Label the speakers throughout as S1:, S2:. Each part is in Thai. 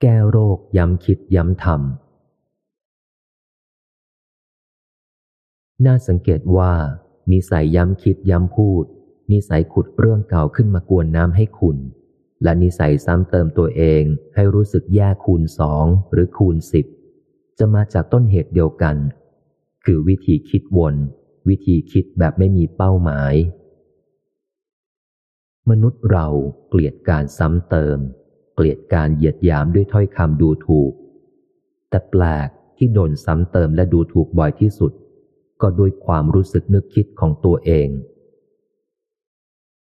S1: แก้โรคย้ำคิดย้ำทำน่าสังเกตว่า นิสัยย้ำคิดย้ำพูด นิสัยขุดเรื่องเก่าขึ้นมากวนน้ำให้ขุนและนิสัยซ้ำเติมตัวเองให้รู้สึกแย่คูณสองหรือคูณสิบจะมาจากต้นเหตุเดียวกัน คือวิธีคิดวน วิธีคิดแบบไม่มีเป้าหมาย มนุษย์เราเกลียดการซ้ำเติม เกลียดการเหยียดหยามด้วยถ้อยคำดูถูก แต่แปลกที่โดนซ้ำเติมและดูถูกบ่อยที่สุด ก็ด้วยความรู้สึกนึกคิดของตัวเอง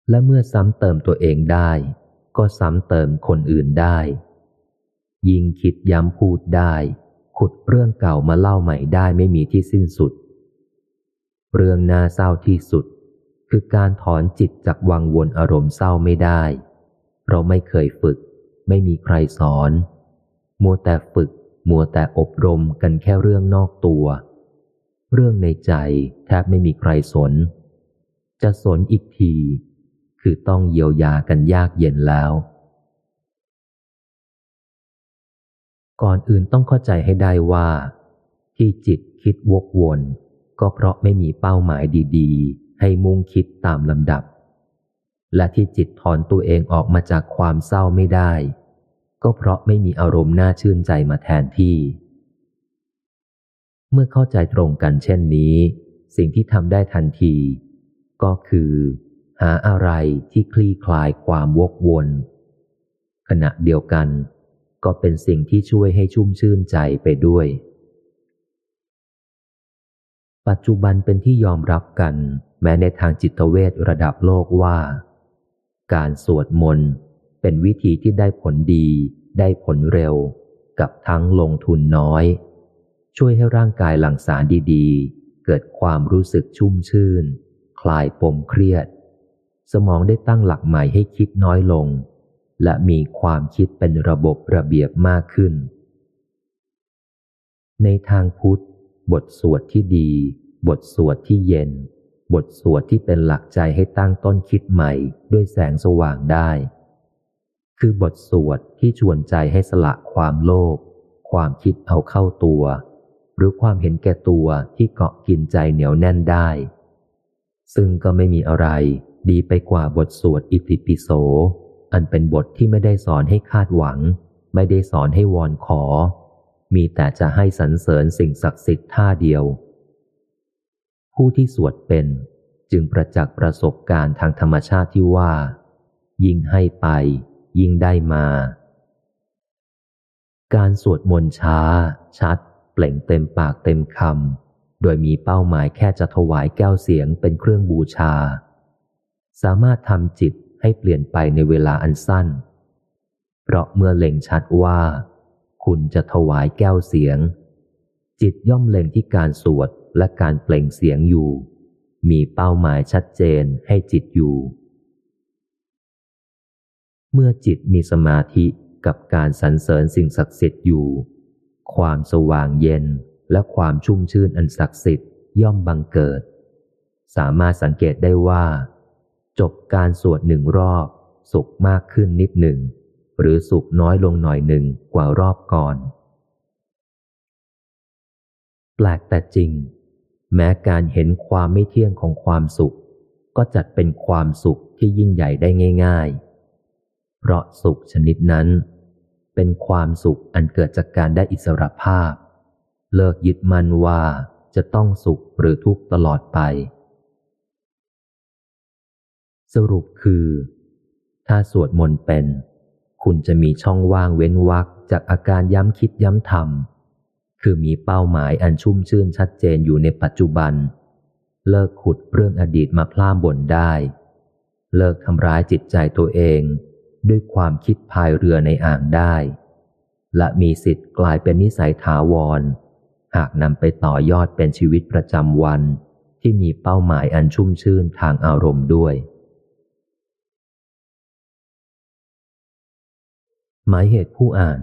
S1: และเมื่อซ้ำเติมตัวเองได้ ก็ซ้ำเติมคนอื่นได้ ยิ่งคิดย้ำพูดได้ ขุดเรื่องเก่ามาเล่าใหม่ได้ไม่มีที่สิ้นสุด เรื่องน่าเศร้าที่สุด คือการถอนจิตจากวังวนอารมณ์เศร้าไม่ได้ เราไม่เคยฝึก ไม่มีใครสอน มัวแต่ฝึก มัวแต่อบรมกันแค่เรื่องนอกตัว เรื่องในใจแทบไม่มีใครสน จะสนอีกที คือต้องเยียวยากันยากเย็นแล้ว ก่อนอื่นต้องเข้าใจให้ได้ว่า ที่จิตคิดวกวน ก็เพราะไม่มีเป้าหมายดีๆ ให้มุ่งคิดตามลำดับและที่จิตถอนตัวเองออกมาจากความเศร้าไม่ได้ ก็เพราะไม่มีอารมณ์น่าชื่นใจมาแทนที่ เมื่อเข้าใจตรงกันเช่นนี้ สิ่งที่ทำได้ทันที ก็คือ หาอะไรที่คลี่คลายความวกวน ขณะเดียวกัน ก็เป็นสิ่งที่ช่วยให้ชุ่มชื่นใจไปด้วย ปัจจุบันเป็นที่ยอมรับกัน แม้ในทางจิตเวชระดับโลกว่า การสวดมนต์ เป็นวิธีที่ได้ผลดี ได้ผลเร็ว กับทั้งลงทุนน้อย ช่วยให้ร่างกายหลั่งสารดีๆ เกิดความรู้สึกชุ่มชื่น คลายปมเครียด สมองได้ตั้งหลักใหม่ให้คิดน้อยลง และมีความคิดเป็นระบบระเบียบมากขึ้น ในทางพุทธ บทสวดที่ดี บทสวดที่เย็นบทสวดที่เป็นหลักใจให้ตั้งต้นคิดใหม่ด้วยแสงสว่างได้ คือบทสวดที่ชวนใจให้สละความโลภความคิดเอาเข้าตัว หรือความเห็นแก่ตัวที่เกาะกินใจเหนียวแน่นได้ ซึ่งก็ไม่มีอะไรดีไปกว่าบทสวดอิติปิโส อันเป็นบทที่ไม่ได้สอนให้คาดหวัง ไม่ได้สอนให้วอนขอ มีแต่จะให้สรรเสริญสิ่งศักดิ์สิทธิ์ท่าเดียว ผู้ที่สวดเป็นจึงประจักษ์ประสบการณ์ทางธรรมชาติที่ว่า ยิ่งให้ไป ยิ่งได้มา การสวดมนต์ช้า ชัด เปล่งเต็มปากเต็มคำโดยมีเป้าหมายแค่จะถวายแก้วเสียงเป็นเครื่องบูชา สามารถทำจิตให้เปลี่ยนไปในเวลาอันสั้น เพราะเมื่อเล็งชัดว่า คุณจะถวายแก้วเสียง จิตย่อมเล็งที่การสวดและการเปล่งเสียงอยู่ มีเป้าหมายชัดเจนให้จิตอยู่ เมื่อจิตมีสมาธิกับการสรรเสริญสิ่งศักดิ์สิทธิ์อยู่ ความสว่างเย็นและความชุ่มชื่นอันศักดิ์สิทธิ์ย่อมบังเกิด สามารถสังเกตได้ว่า จบการสวดหนึ่งรอบ สุขมากขึ้นนิดหนึ่ง หรือสุขน้อยลงหน่อยหนึ่งกว่ารอบก่อน แปลกแต่จริง แม้การเห็นความไม่เที่ยงของความสุข ก็จัดเป็นความสุขที่ยิ่งใหญ่ได้ง่าย ๆ เพราะสุขชนิดนั้น เป็นความสุขอันเกิดจากการได้อิสรภาพ เลิกยึดมั่นว่าจะต้องสุขหรือทุกข์ตลอดไป สรุปคือ ถ้าสวดมนต์เป็น คุณจะมีช่องว่างเว้นวักจากอาการย้ำคิดย้ำทำคือมีเป้าหมายอันชุ่มชื่นชัดเจนอยู่ในปัจจุบัน เลิกขุดเรื่องอดีตมาพล่ามบ่นได้ เลิกทำร้ายจิตใจตัวเอง ด้วยความคิดพายเรือในอ่างได้ และมีสิทธิ์กลายเป็นนิสัยถาวร หากนำไปต่อยอดเป็นชีวิตประจำวัน ที่มีเป้าหมายอันชุ่มชื่นทางอารมณ์ด้วย หมายเหตุผู้อ่าน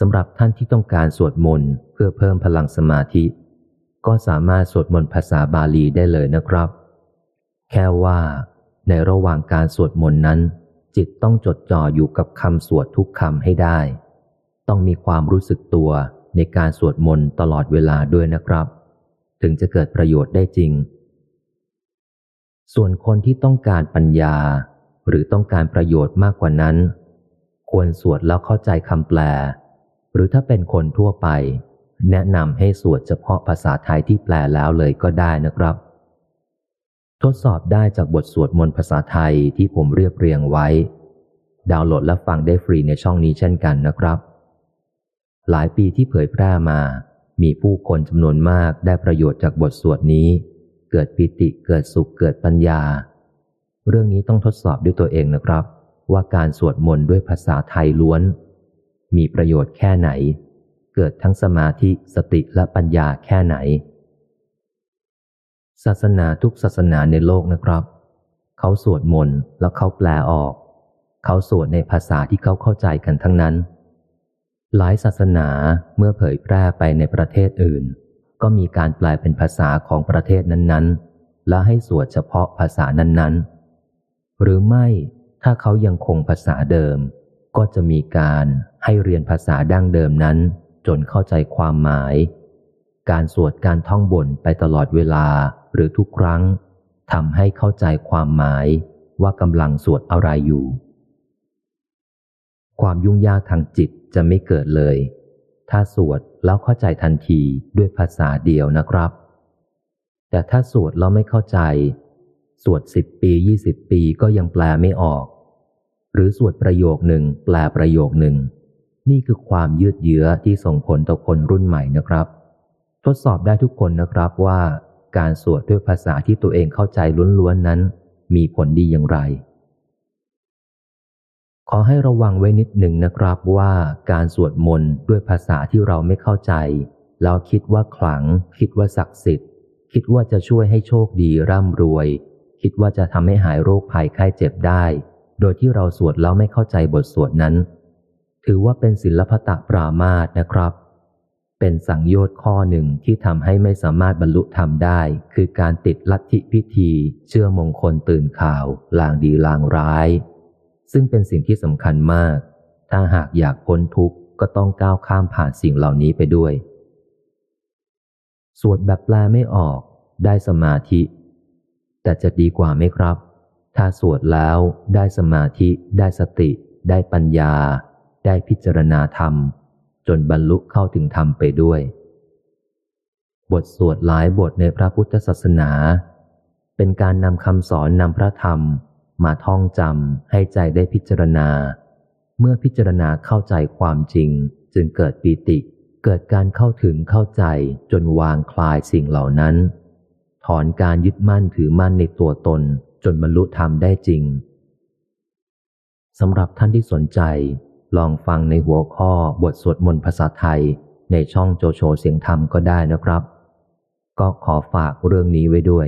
S1: สำหรับท่านที่ต้องการสวดมนต์เพื่อเพิ่มพลังสมาธิ ก็สามารถสวดมนต์ภาษาบาลีได้เลยนะครับ แค่ว่าในระหว่างการสวดมนต์นั้น จิตต้องจดจ่ออยู่กับคำสวดทุกคำให้ได้ ต้องมีความรู้สึกตัวในการสวดมนต์ตลอดเวลาด้วยนะครับ ถึงจะเกิดประโยชน์ได้จริง ส่วนคนที่ต้องการปัญญา หรือต้องการประโยชน์มากกว่านั้น ควรสวดแล้วเข้าใจคำแปล หรือถ้าเป็นคนทั่วไป แนะนำให้สวดเฉพาะภาษาไทยที่แปลแล้วเลยก็ได้นะครับ ทดสอบได้จากบทสวดมนต์ภาษาไทยที่ผมเรียบเรียงไว้ ดาวน์โหลดและฟังได้ฟรีในช่องนี้เช่นกันนะครับ หลายปีที่เผยแพร่มา มีผู้คนจำนวนมากได้ประโยชน์จากบทสวดนี้ เกิดปิติเกิดสุขเกิดปัญญา เรื่องนี้ต้องทดสอบด้วยตัวเองนะครับ ว่าการสวดมนต์ด้วยภาษาไทยล้วน มีประโยชน์แค่ไหน เกิดทั้งสมาธิสติและปัญญาแค่ไหน ศาสนาทุกศาสนาในโลกนะครับ เขาสวดมนต์แล้วเขาแปลออก เขาสวดในภาษาที่เขาเข้าใจกันทั้งนั้น หลายศาสนาเมื่อเผยแพร่ไปในประเทศอื่น ก็มีการแปลเป็นภาษาของประเทศนั้นๆ และให้สวดเฉพาะภาษานั้นๆ หรือไม่ถ้าเขายังคงภาษาเดิม ก็จะมีการให้เรียนภาษาดั้งเดิมนั้น จนเข้าใจความหมาย การสวดการท่องบนไปตลอดเวลาหรือทุกครั้งทำให้เข้าใจความหมายว่ากำลังสวดอะไรอยู่ ความยุ่งยากทางจิตจะไม่เกิดเลย ถ้าสวดแล้วเข้าใจทันทีด้วยภาษาเดียวนะครับ แต่ถ้าสวดแล้วไม่เข้าใจ สวดสิบปียี่สิบปีก็ยังแปลไม่ออก หรือสวดประโยคหนึ่งแปลประโยคหนึ่ง นี่คือความยืดเยื้อที่ส่งผลต่อคนรุ่นใหม่นะครับ ทดสอบได้ทุกคนนะครับว่า การสวดด้วยภาษาที่ตัวเองเข้าใจล้วนๆนั้น มีผลดีอย่างไร ขอให้ระวังไว้นิดหนึ่งนะครับว่าการสวดมนต์ด้วยภาษาที่เราไม่เข้าใจแล้วคิดว่าขลัง คิดว่าศักดิ์สิทธิ์ คิดว่าจะช่วยให้โชคดีร่ำรวย คิดว่าจะทำให้หายโรคภัยไข้เจ็บได้ โดยที่เราสวดแล้วไม่เข้าใจบทสวดนั้น ถือว่าเป็นศิลปะปรามาสนะครับ เป็นสังโยชน์ข้อหนึ่งที่ทำให้ไม่สามารถบรรลุธรรมได้ คือการติดลัทธิพิธี เชื่อมงคลตื่นข่าว ลางดีลางร้าย ซึ่งเป็นสิ่งที่สำคัญมาก ถ้าหากอยากพ้นทุกข์ก็ต้องก้าวข้ามผ่านสิ่งเหล่านี้ไปด้วย สวดแบบแปลไม่ออก ได้สมาธิ แต่จะดีกว่าไหมครับ ถ้าสวดแล้วได้สมาธิ ได้สติ ได้ปัญญา ได้พิจารณาธรรม จนบรรลุเข้าถึงธรรมไปด้วย บทสวดหลายบทในพระพุทธศาสนา เป็นการนำคำสอนนำพระธรรมมาท่องจำให้ใจได้พิจารณา เมื่อพิจารณาเข้าใจความจริง จึงเกิดปีติ เกิดการเข้าถึงเข้าใจจนวางคลายสิ่งเหล่านั้น ถอนการยึดมั่นถือมั่นในตัวตนจนบรรลุธรรมได้จริงสำหรับท่านที่สนใจ ลองฟังในหัวข้อบทสวดมนต์ภาษาไทยในช่องโจโฉเสียงธรรมก็ได้นะครับ ก็ขอฝากเรื่องนี้ไว้ด้วย